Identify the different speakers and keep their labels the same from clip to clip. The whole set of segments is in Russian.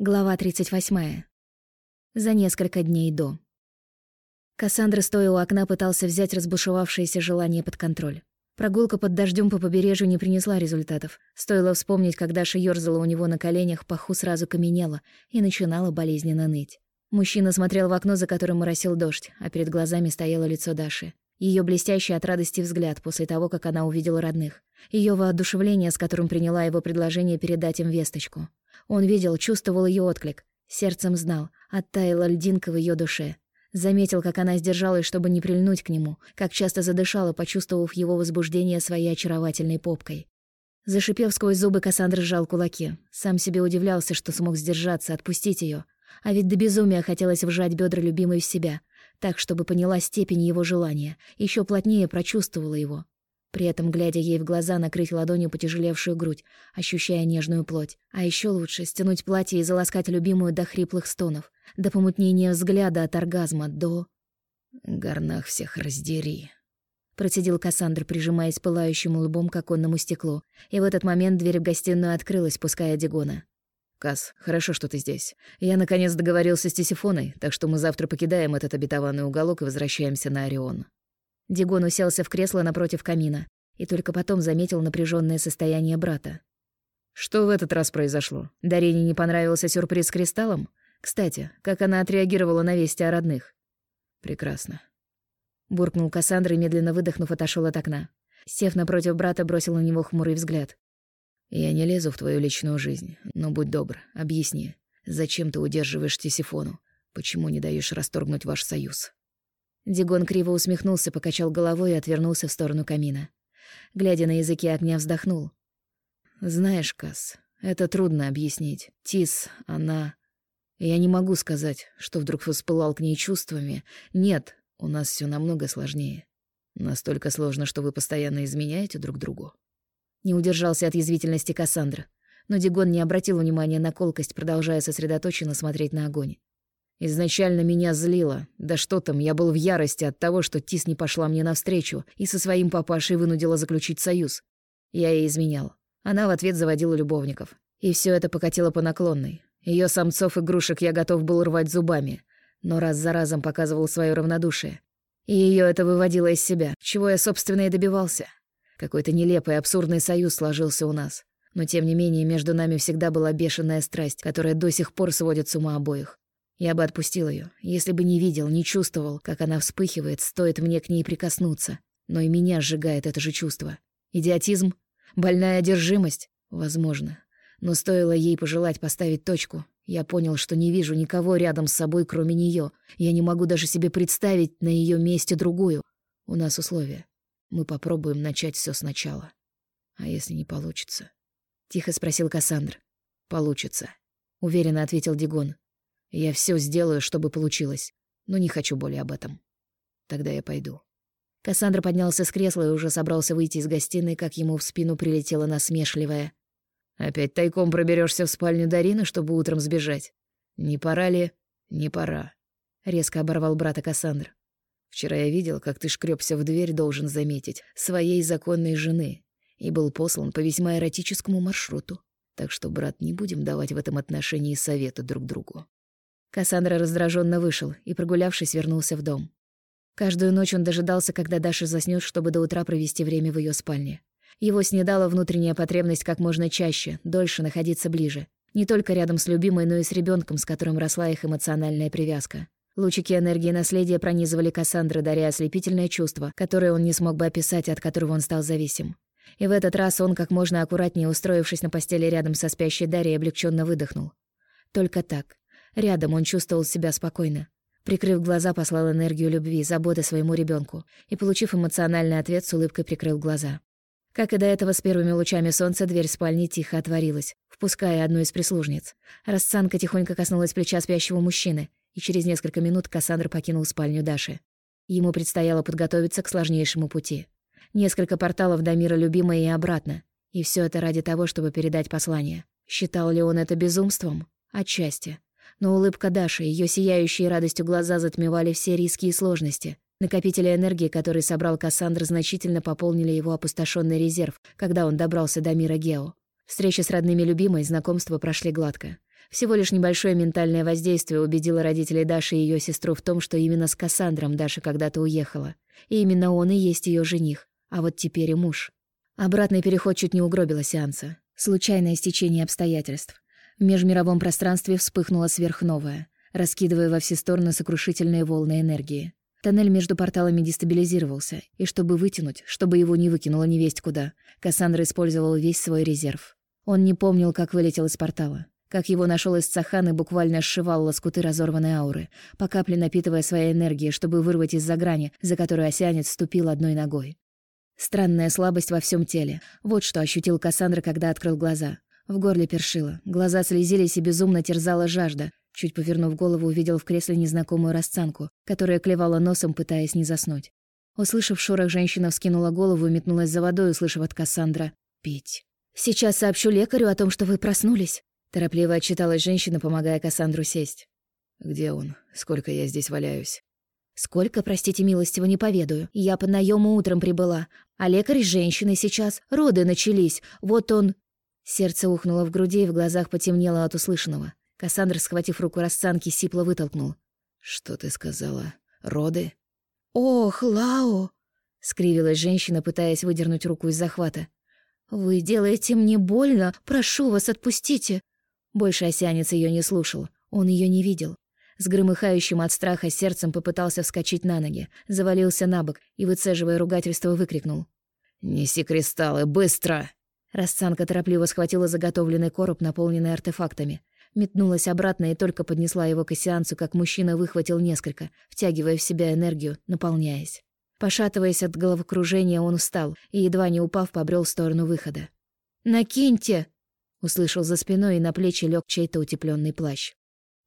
Speaker 1: Глава 38. За несколько дней до. Кассандра, стоя у окна, пытался взять разбушевавшееся желание под контроль. Прогулка под дождем по побережью не принесла результатов. Стоило вспомнить, как Даша ёрзала у него на коленях, паху сразу каменела и начинала болезненно ныть. Мужчина смотрел в окно, за которым моросил дождь, а перед глазами стояло лицо Даши. Ее блестящий от радости взгляд после того, как она увидела родных. Ее воодушевление, с которым приняла его предложение передать им весточку. Он видел, чувствовал ее отклик. Сердцем знал, оттаяла льдинка в ее душе. Заметил, как она сдержалась, чтобы не прильнуть к нему, как часто задышала, почувствовав его возбуждение своей очаровательной попкой. Зашипев сквозь зубы, Кассандра сжал кулаки. Сам себе удивлялся, что смог сдержаться, отпустить ее. А ведь до безумия хотелось вжать бедра любимой в себя, так, чтобы поняла степень его желания, еще плотнее прочувствовала его. При этом, глядя ей в глаза, накрыть ладонью потяжелевшую грудь, ощущая нежную плоть. А еще лучше стянуть платье и заласкать любимую до хриплых стонов, до помутнения взгляда от оргазма, до...
Speaker 2: «Горнах всех раздери», —
Speaker 1: процедил Кассандр, прижимаясь пылающим лбом к оконному стеклу. И в этот момент дверь в гостиную открылась, пуская Дигона.
Speaker 2: «Касс, хорошо, что ты здесь. Я, наконец, договорился с Тисифоной, так что мы завтра покидаем этот обетованный уголок и возвращаемся на Орион».
Speaker 1: Дигон уселся в кресло напротив камина и только потом заметил напряженное состояние брата.
Speaker 2: «Что в этот раз произошло? Дарине не понравился сюрприз с кристаллом? Кстати, как она отреагировала на вести о родных?» «Прекрасно».
Speaker 1: Буркнул Кассандра и, медленно выдохнув, отошел от окна. Сев напротив брата, бросил на него хмурый взгляд.
Speaker 2: «Я не лезу в твою личную жизнь, но будь добр, объясни, зачем ты удерживаешь Тисифону? Почему не даешь расторгнуть ваш союз?»
Speaker 1: Дигон криво усмехнулся, покачал головой и отвернулся в сторону камина. Глядя на языки огня, вздохнул.
Speaker 2: «Знаешь, Касс, это трудно объяснить. Тис, она... Я не могу сказать, что вдруг воспылал к ней чувствами. Нет, у нас все намного сложнее. Настолько сложно, что вы постоянно изменяете друг другу».
Speaker 1: Не удержался от язвительности Кассандра. Но Дигон не обратил внимания на колкость, продолжая сосредоточенно смотреть на огонь.
Speaker 2: Изначально меня злило. Да что там, я был в ярости от того, что Тис не пошла мне навстречу и со своим папашей вынудила заключить союз. Я ей изменял. Она в ответ заводила любовников. И все это покатило по наклонной. Ее самцов-игрушек я готов был рвать зубами, но раз за разом показывал свое равнодушие. И ее это выводило из себя, чего я, собственно, и добивался. Какой-то нелепый, абсурдный союз сложился у нас. Но, тем не менее, между нами всегда была бешеная страсть, которая до сих пор сводит с ума обоих. Я бы отпустил ее, если бы не видел, не чувствовал, как она вспыхивает, стоит мне к ней прикоснуться. Но и меня сжигает это же чувство. Идиотизм? Больная одержимость? Возможно. Но стоило ей пожелать поставить точку, я понял, что не вижу никого рядом с собой, кроме нее. Я не могу даже себе представить на ее месте другую. У нас условия. Мы попробуем начать все сначала. А если не получится? Тихо спросил Кассандр. Получится. Уверенно ответил Дигон. Я все сделаю, чтобы получилось, но не хочу более об этом. Тогда я пойду».
Speaker 1: Кассандра поднялся с кресла и уже собрался выйти из гостиной, как ему в спину прилетела насмешливая.
Speaker 2: «Опять тайком проберешься в спальню Дарины, чтобы утром сбежать? Не пора ли?» «Не пора», — резко оборвал брата Кассандр. «Вчера я видел, как ты шкрёбся в дверь, должен заметить, своей законной жены, и был послан по весьма эротическому маршруту. Так что, брат, не будем давать в этом отношении советы друг другу».
Speaker 1: Кассандра раздраженно вышел и, прогулявшись, вернулся в дом. Каждую ночь он дожидался, когда Даша заснёт, чтобы до утра провести время в её спальне. Его снедала внутренняя потребность как можно чаще, дольше находиться ближе. Не только рядом с любимой, но и с ребёнком, с которым росла их эмоциональная привязка. Лучики энергии наследия пронизывали Кассандра, даря ослепительное чувство, которое он не смог бы описать, от которого он стал зависим. И в этот раз он, как можно аккуратнее устроившись на постели рядом со спящей Дарьей, облегченно выдохнул. Только так. Рядом он чувствовал себя спокойно. Прикрыв глаза, послал энергию любви, заботы своему ребенку и, получив эмоциональный ответ, с улыбкой прикрыл глаза. Как и до этого, с первыми лучами солнца дверь спальни тихо отворилась, впуская одну из прислужниц. Расцанка тихонько коснулась плеча спящего мужчины, и через несколько минут Кассандр покинул спальню Даши. Ему предстояло подготовиться к сложнейшему пути. Несколько порталов до мира любимой и обратно. И все это ради того, чтобы передать послание. Считал ли он это безумством? Отчасти но улыбка Даши, ее сияющие радостью глаза затмевали все риски и сложности. Накопители энергии, которые собрал Кассандр, значительно пополнили его опустошенный резерв, когда он добрался до мира Гео. Встречи с родными любимой, знакомства прошли гладко. Всего лишь небольшое ментальное воздействие убедило родителей Даши и ее сестру в том, что именно с Кассандром Даша когда-то уехала. И именно он и есть ее жених, а вот теперь и муж. Обратный переход чуть не угробило сеанса. Случайное стечение обстоятельств. В межмировом пространстве вспыхнуло сверхновое, раскидывая во все стороны сокрушительные волны энергии. Тоннель между порталами дестабилизировался, и чтобы вытянуть, чтобы его не выкинуло невесть куда, Кассандра использовал весь свой резерв. Он не помнил, как вылетел из портала, как его нашел из Цахан и буквально сшивал лоскуты разорванной ауры, по капле напитывая своей энергией, чтобы вырвать из-за грани, за которую осянец ступил одной ногой. Странная слабость во всем теле. Вот что ощутил Кассандра, когда открыл глаза. В горле першило, глаза слезились и безумно терзала жажда. Чуть повернув голову, увидел в кресле незнакомую расцанку, которая клевала носом, пытаясь не заснуть. Услышав шорох, женщина вскинула голову и метнулась за водой, услышав от Кассандра «пить». «Сейчас сообщу лекарю о том, что вы проснулись», — торопливо отчиталась женщина, помогая Кассандру сесть.
Speaker 2: «Где он? Сколько я здесь валяюсь?»
Speaker 1: «Сколько, простите милостиво, не поведаю. Я по наему утром прибыла, а лекарь с женщиной сейчас. Роды начались. Вот он...» Сердце ухнуло в груди, и в глазах потемнело от услышанного. Кассандр, схватив руку расцанки, сипло вытолкнул.
Speaker 2: «Что ты сказала? Роды?»
Speaker 1: «Ох, Лао!» — скривилась женщина, пытаясь выдернуть руку из захвата. «Вы делаете мне больно. Прошу вас, отпустите!» Больше осянец ее не слушал. Он ее не видел. С громыхающим от страха сердцем попытался вскочить на ноги, завалился на бок и, выцеживая ругательство, выкрикнул.
Speaker 2: «Неси кристаллы, быстро!»
Speaker 1: Расцанка торопливо схватила заготовленный короб, наполненный артефактами. Метнулась обратно и только поднесла его к сеансу, как мужчина выхватил несколько, втягивая в себя энергию, наполняясь. Пошатываясь от головокружения, он устал и, едва не упав, побрел в сторону выхода. «Накиньте!» — услышал за спиной, и на плечи лег чей-то утепленный плащ.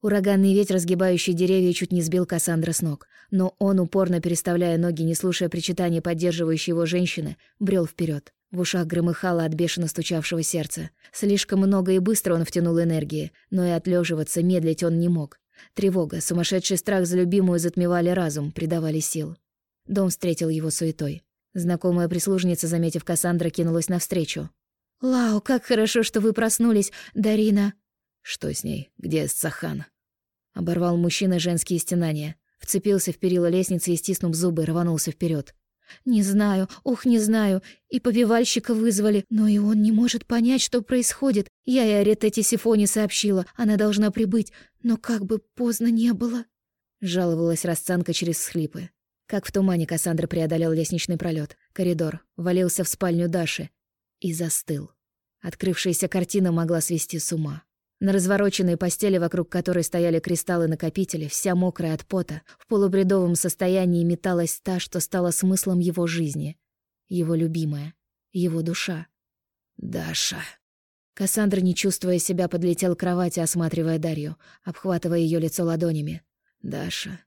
Speaker 1: Ураганный ветер, разгибающий деревья, чуть не сбил Кассандра с ног, но он, упорно переставляя ноги, не слушая причитаний поддерживающей его женщины, брел вперед. В ушах громыхало от бешено стучавшего сердца. Слишком много и быстро он втянул энергии, но и отлеживаться, медлить он не мог. Тревога, сумасшедший страх за любимую затмевали разум, придавали сил. Дом встретил его суетой. Знакомая прислужница, заметив Кассандра, кинулась навстречу. «Лау, как хорошо, что вы проснулись, Дарина!»
Speaker 2: «Что с ней? Где Сахан?»
Speaker 1: Оборвал мужчина женские стенания. Вцепился в перила лестницы и, стиснув зубы, рванулся вперед. «Не знаю, ух, не знаю. И повивальщика вызвали, но и он не может понять, что происходит. Я и Аретете Сифоне сообщила, она должна прибыть, но как бы поздно не было». Жаловалась расцанка через схлипы. Как в тумане Кассандра преодолел лестничный пролет, коридор, валился в спальню Даши и застыл. Открывшаяся картина могла свести с ума. На развороченной постели, вокруг которой стояли кристаллы-накопители, вся мокрая от пота, в полубредовом состоянии металась та, что стала смыслом его жизни. Его любимая. Его душа.
Speaker 2: «Даша!»
Speaker 1: Кассандра, не чувствуя себя, подлетел к кровати, осматривая Дарью, обхватывая ее лицо ладонями.
Speaker 2: «Даша,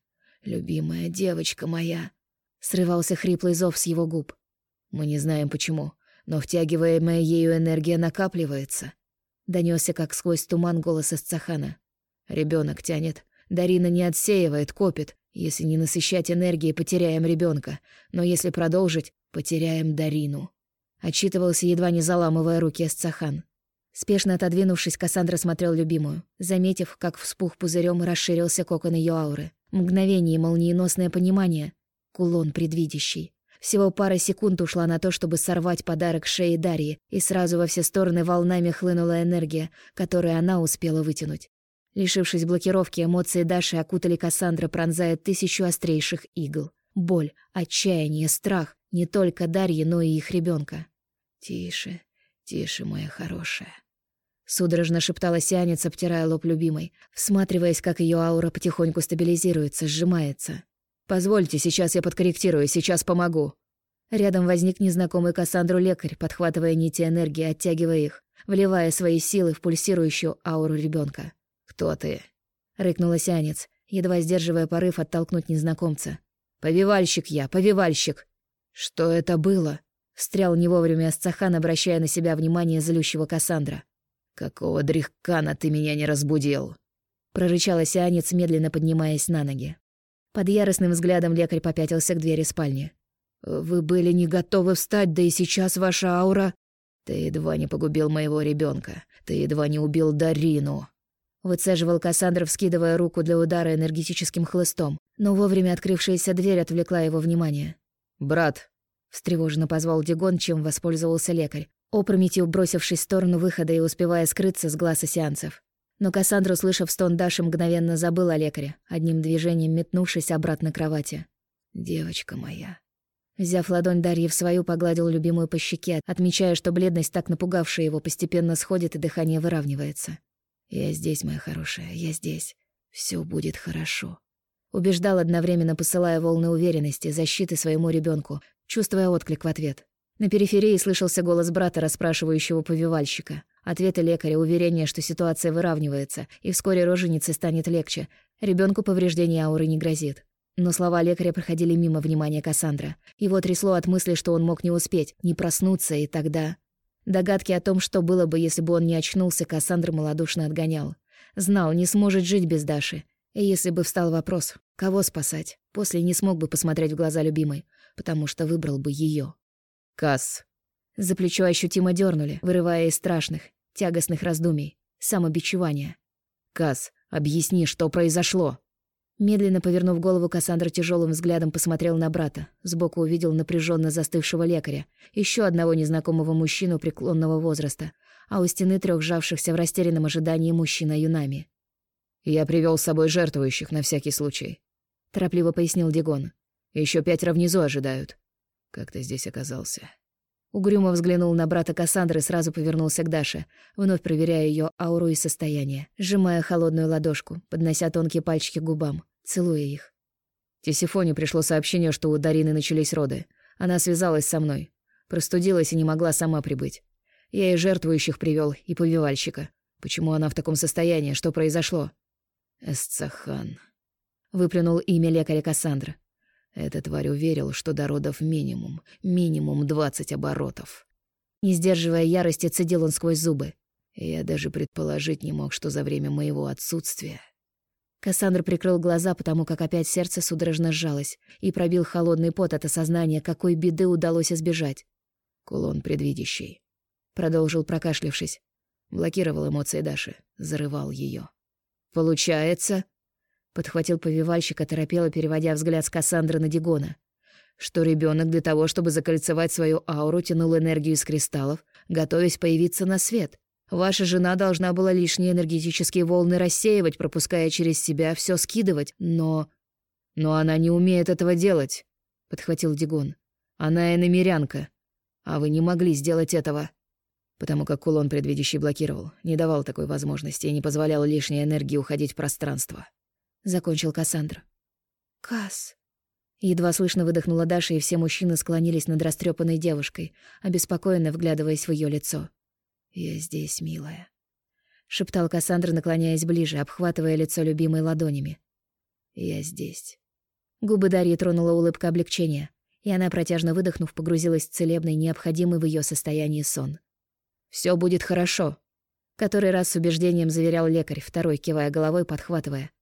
Speaker 2: любимая девочка моя!»
Speaker 1: Срывался хриплый зов с его губ.
Speaker 2: «Мы не знаем почему, но втягиваемая ею энергия накапливается.
Speaker 1: Донесся как сквозь туман голос из Цахана.
Speaker 2: Ребенок тянет. Дарина не отсеивает, копит. Если не насыщать энергией, потеряем ребенка. Но если продолжить, потеряем Дарину.
Speaker 1: Отчитывался, едва не заламывая руки Эсцахан. Спешно отодвинувшись, Кассандра смотрел любимую, заметив, как вспух пузырем расширился кокон ее ауры. Мгновение молниеносное понимание. Кулон предвидящий. Всего пара секунд ушла на то, чтобы сорвать подарок шеи Дарьи, и сразу во все стороны волнами хлынула энергия, которую она успела вытянуть. Лишившись блокировки, эмоции Даши окутали Кассандра, пронзая тысячу острейших игл. Боль, отчаяние, страх — не только Дарьи, но и их ребенка.
Speaker 2: «Тише, тише, моя хорошая»,
Speaker 1: Судорожно шептала сианец, обтирая лоб любимой, всматриваясь, как ее аура потихоньку стабилизируется, сжимается.
Speaker 2: «Позвольте, сейчас я подкорректирую, сейчас помогу».
Speaker 1: Рядом возник незнакомый Кассандру лекарь, подхватывая нити энергии, оттягивая их, вливая свои силы в пульсирующую ауру ребенка.
Speaker 2: «Кто ты?»
Speaker 1: — рыкнула сянец, едва сдерживая порыв оттолкнуть незнакомца.
Speaker 2: «Повивальщик я, повивальщик!» «Что это было?» — встрял не вовремя Асцахан, обращая на себя внимание злющего Кассандра. «Какого дрихкана ты меня не разбудил?»
Speaker 1: — прорычала сианец, медленно поднимаясь на ноги. Под яростным взглядом лекарь попятился к двери спальни.
Speaker 2: «Вы были не готовы встать, да и сейчас ваша аура...» «Ты едва не погубил моего ребенка. Ты едва не убил Дарину».
Speaker 1: Выцеживал Кассандра, вскидывая руку для удара энергетическим хлыстом, но вовремя открывшаяся дверь отвлекла его внимание.
Speaker 2: «Брат!»
Speaker 1: — встревоженно позвал Дигон, чем воспользовался лекарь, опрометью бросившись в сторону выхода и успевая скрыться с глаза сеансов. Но Кассандра, услышав стон Даши, мгновенно забыл о лекаре, одним движением метнувшись обратно к кровати. «Девочка моя». Взяв ладонь Дарьи в свою, погладил любимую по щеке, отмечая, что бледность, так напугавшая его, постепенно сходит и дыхание выравнивается. «Я здесь, моя хорошая, я здесь. Все будет хорошо». Убеждал одновременно, посылая волны уверенности, защиты своему ребенку, чувствуя отклик в ответ. На периферии слышался голос брата, расспрашивающего повивальщика. Ответы лекаря, уверение, что ситуация выравнивается, и вскоре роженице станет легче. Ребенку повреждение ауры не грозит. Но слова лекаря проходили мимо внимания Кассандра. Его трясло от мысли, что он мог не успеть, не проснуться, и тогда... Догадки о том, что было бы, если бы он не очнулся, Кассандра малодушно отгонял. Знал, не сможет жить без Даши. И если бы встал вопрос, кого спасать, после не смог бы посмотреть в глаза любимой, потому что выбрал бы ее.
Speaker 2: Касс.
Speaker 1: За плечо ощутимо дернули, вырывая из страшных, тягостных раздумий, самобичевания.
Speaker 2: Касс, объясни, что произошло.
Speaker 1: Медленно повернув голову, Кассандра тяжелым взглядом посмотрел на брата. Сбоку увидел напряженно застывшего лекаря, еще одного незнакомого мужчину преклонного возраста, а у стены трех сжавшихся в растерянном ожидании мужчина юнами.
Speaker 2: «Я привел с собой жертвующих на всякий случай», —
Speaker 1: торопливо пояснил Дигон.
Speaker 2: Еще пятеро внизу ожидают. Как ты здесь оказался?»
Speaker 1: Угрюмо взглянул на брата Кассандры и сразу повернулся к Даше, вновь проверяя ее ауру и состояние, сжимая холодную ладошку, поднося тонкие пальчики к губам, целуя их.
Speaker 2: Тесифоне пришло сообщение, что у Дарины начались роды. Она связалась со мной. Простудилась и не могла сама прибыть. Я и жертвующих привел, и повивальщика. Почему она в таком состоянии? Что произошло? Эсцахан. Выплюнул имя лекаря Кассандра. Эта тварь уверил, что до родов минимум, минимум двадцать оборотов.
Speaker 1: Не сдерживая ярости, цедил он сквозь зубы.
Speaker 2: Я даже предположить не мог, что за время моего отсутствия...
Speaker 1: Кассандр прикрыл глаза, потому как опять сердце судорожно сжалось, и пробил холодный пот от осознания, какой беды удалось избежать.
Speaker 2: «Кулон предвидящий», — продолжил, прокашлившись. Блокировал эмоции Даши, зарывал ее. «Получается...» Подхватил повивальщик, оторопело, переводя взгляд с Кассандры на Дигона. Что ребенок для того, чтобы закольцевать свою ауру, тянул энергию из кристаллов, готовясь появиться на свет. Ваша жена должна была лишние энергетические волны рассеивать, пропуская через себя, все скидывать, но... Но она не умеет этого делать, — подхватил Дигон. Она иномерянка. А вы не могли сделать этого. Потому как кулон предвидящий блокировал, не давал такой возможности и не позволял лишней энергии уходить в пространство закончил Кассандра.
Speaker 1: Кас. Едва слышно выдохнула Даша, и все мужчины склонились над растрепанной девушкой, обеспокоенно вглядываясь в ее лицо.
Speaker 2: «Я здесь, милая», —
Speaker 1: шептал Кассандра, наклоняясь ближе, обхватывая лицо любимой ладонями.
Speaker 2: «Я здесь».
Speaker 1: Губы Дарьи тронула улыбка облегчения, и она, протяжно выдохнув, погрузилась в целебный, необходимый в ее состоянии сон.
Speaker 2: Все будет хорошо», —
Speaker 1: который раз с убеждением заверял лекарь, второй кивая головой, подхватывая.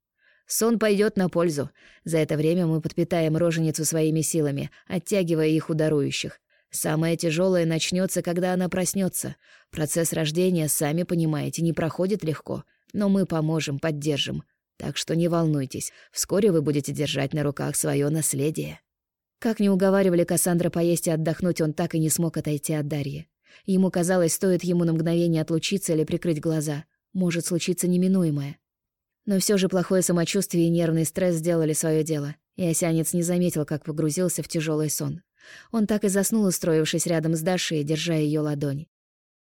Speaker 2: Сон пойдет на пользу. За это время мы подпитаем роженицу своими силами, оттягивая их у дарующих. Самое тяжелое начнется, когда она проснется. Процесс рождения, сами понимаете, не проходит легко, но мы поможем, поддержим. Так что не волнуйтесь, вскоре вы будете держать на руках свое наследие.
Speaker 1: Как не уговаривали Кассандра поесть и отдохнуть, он так и не смог отойти от Дарьи. Ему казалось, стоит ему на мгновение отлучиться или прикрыть глаза. Может случиться неминуемое. Но все же плохое самочувствие и нервный стресс сделали свое дело, и осянец не заметил, как погрузился в тяжелый сон. Он так и заснул, устроившись рядом с Дашей, держа ее ладонь.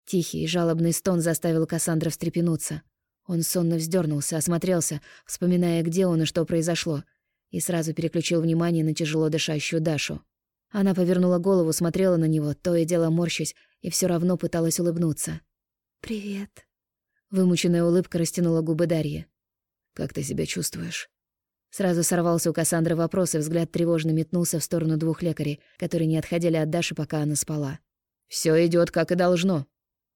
Speaker 1: Тихий, жалобный стон заставил Кассандра встрепенуться. Он сонно вздернулся, осмотрелся, вспоминая, где он и что произошло, и сразу переключил внимание на тяжело дышащую Дашу. Она повернула голову, смотрела на него, то и дело морщась, и все равно пыталась улыбнуться.
Speaker 3: «Привет».
Speaker 1: Вымученная улыбка растянула губы Дарьи.
Speaker 2: Как ты себя чувствуешь?»
Speaker 1: Сразу сорвался у Кассандры вопрос, и взгляд тревожно метнулся в сторону двух лекарей, которые не отходили от Даши, пока она спала.
Speaker 2: Все идет как и должно».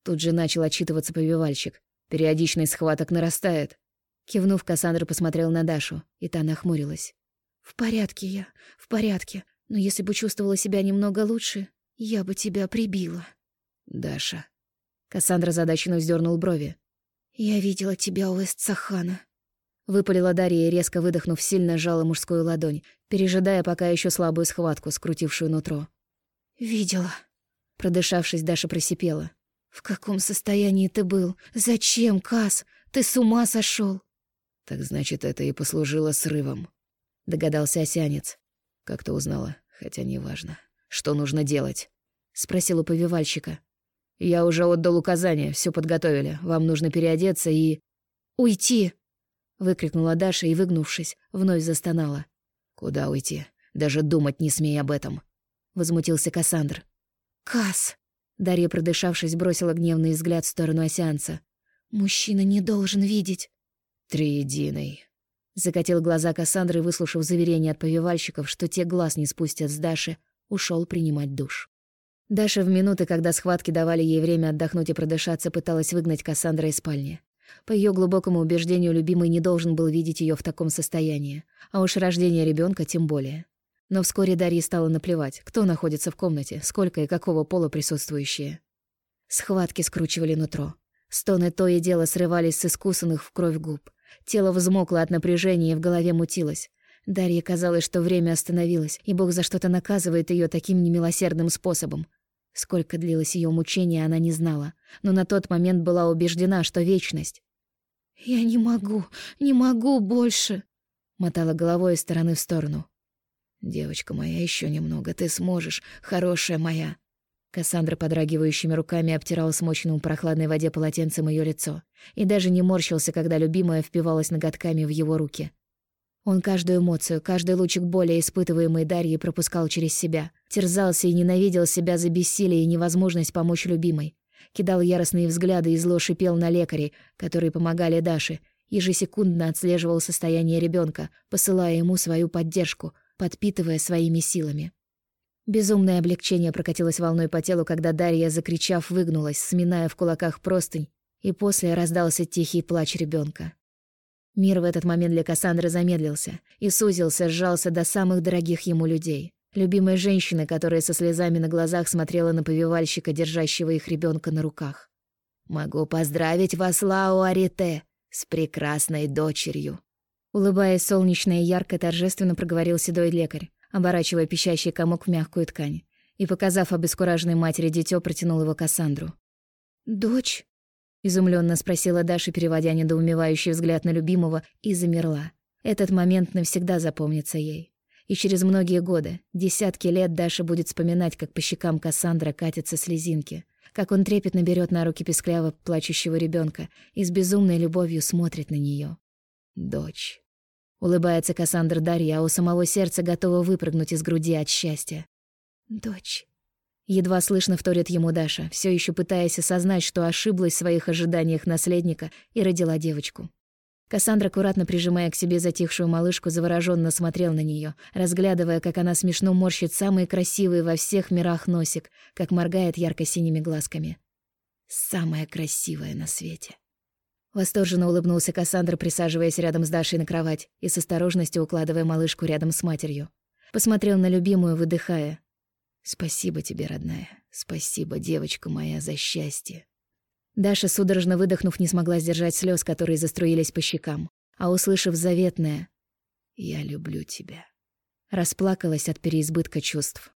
Speaker 1: Тут же начал отчитываться повивальщик. Периодичность схваток нарастает. Кивнув, Кассандра посмотрел на Дашу, и та нахмурилась.
Speaker 3: «В порядке я, в порядке. Но если бы чувствовала себя немного лучше, я бы тебя прибила».
Speaker 2: «Даша».
Speaker 1: Кассандра задачно вздернул брови.
Speaker 3: Я видела тебя у Эстсахана.
Speaker 1: Выпалила Дарья, резко выдохнув, сильно сжала мужскую ладонь, пережидая пока еще слабую схватку, скрутившую нутро.
Speaker 3: «Видела».
Speaker 1: Продышавшись, Даша просипела.
Speaker 3: «В каком состоянии ты был? Зачем, Кас? Ты с ума сошел?
Speaker 2: «Так значит, это и послужило срывом», — догадался осянец. «Как ты узнала? Хотя неважно. Что нужно делать?»
Speaker 1: — спросил у повивальщика.
Speaker 2: «Я уже отдал указания, все подготовили. Вам нужно переодеться и...»
Speaker 3: «Уйти!»
Speaker 1: — выкрикнула Даша и, выгнувшись, вновь застонала.
Speaker 2: «Куда уйти? Даже думать не смей об этом!»
Speaker 1: — возмутился Кассандр.
Speaker 3: «Касс!»
Speaker 1: — Дарья, продышавшись, бросила гневный взгляд в сторону осянца.
Speaker 3: «Мужчина не должен видеть!»
Speaker 2: «Триединый!»
Speaker 1: Закатил глаза Кассандры, выслушав заверение от повивальщиков, что те глаз не спустят с Даши, ушел принимать душ. Даша в минуты, когда схватки давали ей время отдохнуть и продышаться, пыталась выгнать Кассандра из спальни. По ее глубокому убеждению, любимый не должен был видеть ее в таком состоянии, а уж рождение ребенка тем более. Но вскоре Дарье стало наплевать, кто находится в комнате, сколько и какого пола присутствующие. Схватки скручивали нутро. Стоны то и дело срывались с искусанных в кровь губ. Тело взмокло от напряжения и в голове мутилось. Дарье казалось, что время остановилось, и Бог за что-то наказывает ее таким немилосердным способом. Сколько длилось ее мучение, она не знала, но на тот момент была убеждена, что вечность.
Speaker 3: «Я не могу, не могу больше!»
Speaker 1: Мотала головой из стороны в сторону.
Speaker 2: «Девочка моя, еще немного, ты сможешь, хорошая моя!»
Speaker 1: Кассандра подрагивающими руками обтирала смоченным прохладной воде полотенцем ее лицо и даже не морщился, когда любимая впивалась ноготками в его руки. Он каждую эмоцию, каждый лучик боли, испытываемый Дарьей, пропускал через себя. Терзался и ненавидел себя за бессилие и невозможность помочь любимой. Кидал яростные взгляды и зло шипел на лекарей, которые помогали Даше. Ежесекундно отслеживал состояние ребенка, посылая ему свою поддержку, подпитывая своими силами. Безумное облегчение прокатилось волной по телу, когда Дарья, закричав, выгнулась, сминая в кулаках простынь, и после раздался тихий плач ребенка. Мир в этот момент для Кассандры замедлился и сузился, сжался до самых дорогих ему людей. Любимой женщины, которая со слезами на глазах смотрела на повивальщика, держащего их ребенка на руках.
Speaker 2: «Могу поздравить вас, Лао Арите, с прекрасной дочерью!»
Speaker 1: Улыбаясь солнечно и ярко, торжественно проговорил седой лекарь, оборачивая пищащий комок в мягкую ткань, и, показав обескураженной матери дитё, протянул его Кассандру.
Speaker 3: «Дочь?»
Speaker 1: Изумленно спросила Даша, переводя недоумевающий взгляд на любимого, и замерла. Этот момент навсегда запомнится ей. И через многие годы, десятки лет Даша будет вспоминать, как по щекам Кассандра катятся слезинки, как он трепетно берет на руки пескляво плачущего ребенка и с безумной любовью смотрит на нее. Дочь. Улыбается Кассандра Дарья, а у самого сердца готова выпрыгнуть из груди от счастья.
Speaker 3: Дочь.
Speaker 1: Едва слышно вторит ему Даша, все еще пытаясь осознать, что ошиблась в своих ожиданиях наследника и родила девочку. Кассандра, аккуратно прижимая к себе затихшую малышку, завороженно смотрел на нее, разглядывая, как она смешно морщит самый красивый во всех мирах носик, как моргает ярко-синими глазками. Самая красивая на свете. Восторженно улыбнулся Кассандра, присаживаясь рядом с Дашей на кровать и с осторожностью укладывая малышку рядом с матерью. Посмотрел на любимую, выдыхая, Спасибо тебе, родная. Спасибо, девочка моя, за счастье. Даша, судорожно выдохнув, не смогла сдержать слез, которые заструились по щекам, а услышав заветное «Я люблю тебя», расплакалась от переизбытка чувств.